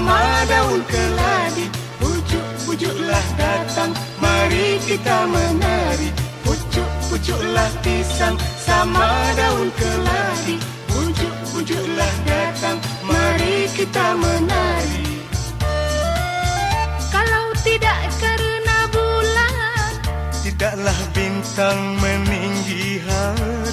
Sama daun keladi Pujuk-pujuklah datang. Mari kita menari. Pujuk-pujuklah pisang. Sama daun keladi Pujuk-pujuklah datang. Mari kita menari. Kalau tidak kerana bulan Tidaklah bintang meninggi hari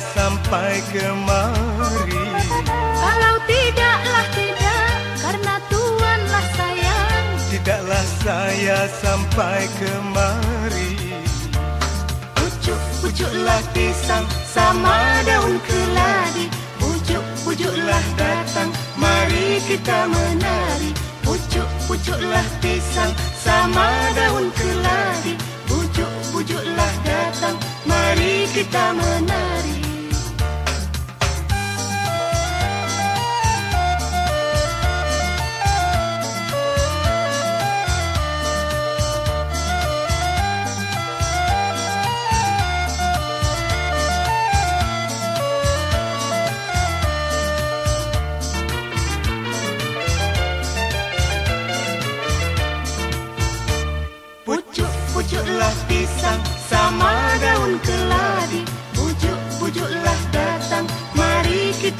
sampai kemari. Kalau tidaklah tidak Karena Tuhanlah sayang. Tidaklah saya sampai kemari. Pucuk-pucuklah pisang sama daun keladi. Pucuk-pucuklah datang mari kita menari. Pucuk-pucuklah pisang sama daun keladi. Pucuk-pucuklah datang mari kita menari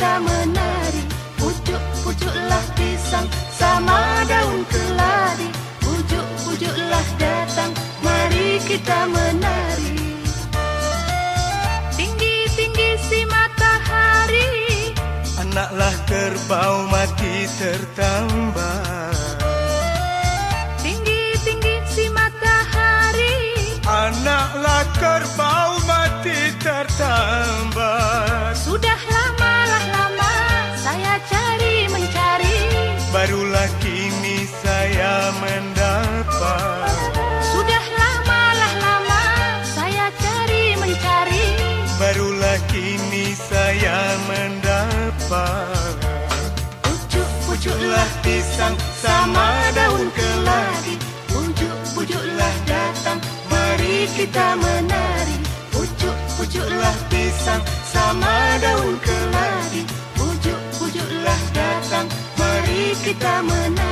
kita menari. Pucuk-pucuklah pisang sama daun keladi. Pucuk-pucuklah datang mari kita menari. Tinggi-tinggi si matahari. Anaklah kerbau mati tertambar Tinggi-tinggi si matahari. Anaklah kerbau mendapat Pucuk-pucuklah pisang sama daun keladi. Pucuk-pucuklah datang mari kita menari. Pucuk-pucuklah pisang sama daun keladi. Pucuk-pucuklah datang mari kita menari